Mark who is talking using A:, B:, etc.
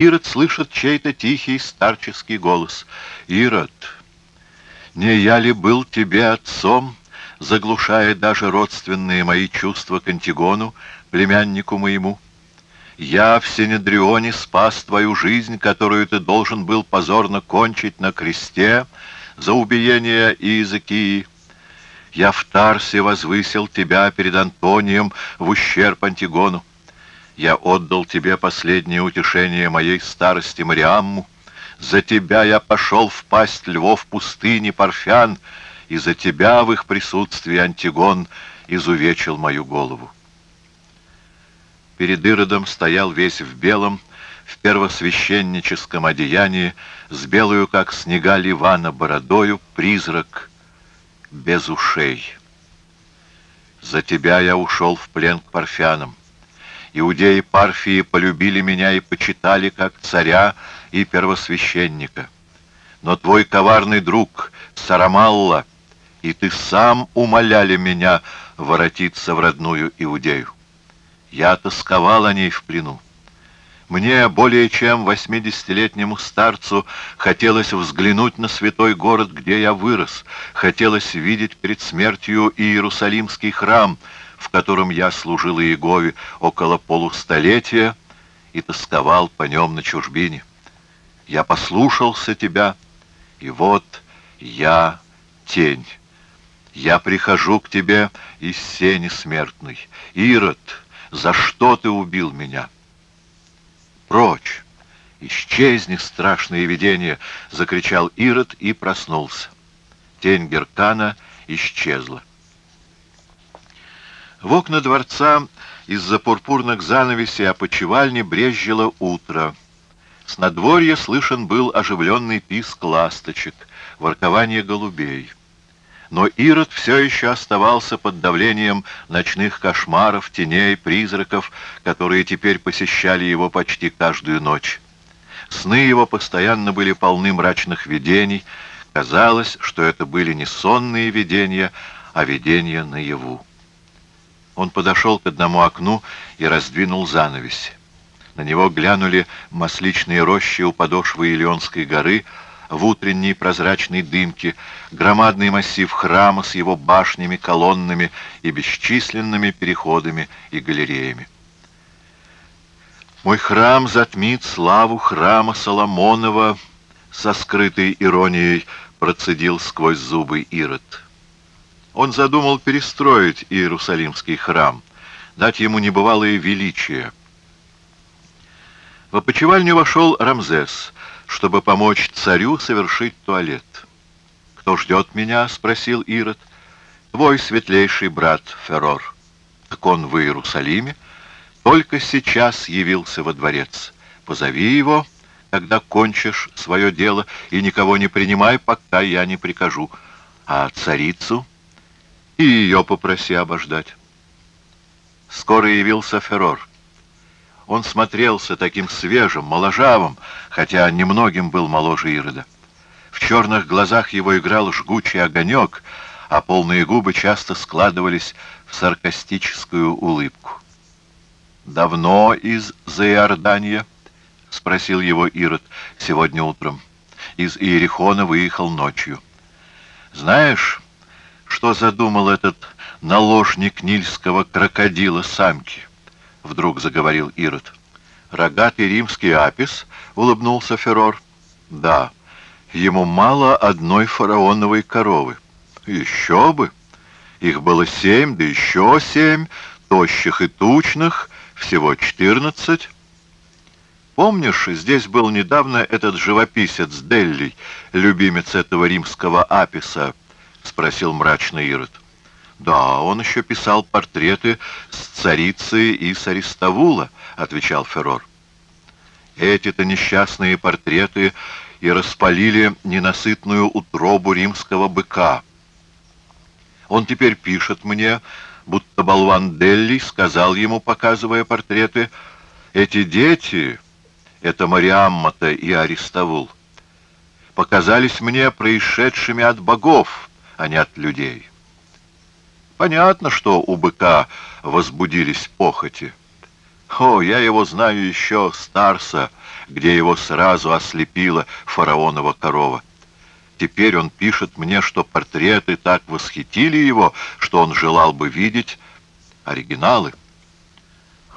A: Ирод слышит чей-то тихий старческий голос. «Ирод, не я ли был тебе отцом?» заглушая даже родственные мои чувства к Антигону, племяннику моему. Я в Синедрионе спас твою жизнь, которую ты должен был позорно кончить на кресте за убиение Иезекии. Я в Тарсе возвысил тебя перед Антонием в ущерб Антигону. Я отдал тебе последнее утешение моей старости Мариамму. За тебя я пошел в пасть львов пустыни Парфян, и за тебя в их присутствии Антигон изувечил мою голову. Перед Иродом стоял весь в белом, в первосвященническом одеянии, с белую, как снега Ливана, бородою, призрак без ушей. За тебя я ушел в плен к парфянам. Иудеи Парфии полюбили меня и почитали как царя и первосвященника. Но твой коварный друг Сарамалла — и ты сам умоляли меня воротиться в родную Иудею. Я тосковал о ней в плену. Мне, более чем восьмидесятилетнему старцу, хотелось взглянуть на святой город, где я вырос, хотелось видеть перед смертью Иерусалимский храм, в котором я служил Иегове около полустолетия и тосковал по нем на чужбине. Я послушался тебя, и вот я тень. Я прихожу к тебе из сени смертной. Ирод, за что ты убил меня? Прочь! Исчезни, страшное видение! Закричал Ирод и проснулся. Тень Геркана исчезла. В окна дворца из-за пурпурных занавесей опочивальни брезжило утро. С надворья слышен был оживленный писк ласточек, воркование голубей. Но Ирод все еще оставался под давлением ночных кошмаров, теней, призраков, которые теперь посещали его почти каждую ночь. Сны его постоянно были полны мрачных видений. Казалось, что это были не сонные видения, а видения наяву. Он подошел к одному окну и раздвинул занавеси. На него глянули масличные рощи у подошвы Илионской горы, в утренней прозрачной дымке, громадный массив храма с его башнями, колоннами и бесчисленными переходами и галереями. Мой храм затмит славу храма Соломонова, со скрытой иронией процедил сквозь зубы Ирод. Он задумал перестроить Иерусалимский храм, дать ему небывалое величие. В опочивальню вошел Рамзес — чтобы помочь царю совершить туалет. «Кто ждет меня?» — спросил Ирод. «Твой светлейший брат Феррор». «Так он в Иерусалиме?» «Только сейчас явился во дворец. Позови его, когда кончишь свое дело, и никого не принимай, пока я не прикажу. А царицу?» «И ее попроси обождать». Скоро явился Феррор. Он смотрелся таким свежим, моложавым, хотя немногим был моложе Ирода. В черных глазах его играл жгучий огонек, а полные губы часто складывались в саркастическую улыбку. «Давно из Заиордания?» — спросил его Ирод сегодня утром. Из Иерихона выехал ночью. «Знаешь, что задумал этот наложник нильского крокодила самки?» — вдруг заговорил Ирод. «Рогатый римский апис?» — улыбнулся Феррор. «Да, ему мало одной фараоновой коровы. Еще бы! Их было семь, да еще семь, тощих и тучных, всего четырнадцать». Помнишь, здесь был недавно этот живописец Делли, любимец этого римского аписа?» — спросил мрачный Ирод. «Да, он еще писал портреты с царицей и с Аристовула», — отвечал Феррор. «Эти-то несчастные портреты и распалили ненасытную утробу римского быка. Он теперь пишет мне, будто болван Делли сказал ему, показывая портреты, «Эти дети, это Мариаммата и Аристовул, показались мне происшедшими от богов, а не от людей». Понятно, что у быка возбудились похоти. О, я его знаю еще старса, где его сразу ослепила фараонова корова. Теперь он пишет мне, что портреты так восхитили его, что он желал бы видеть оригиналы.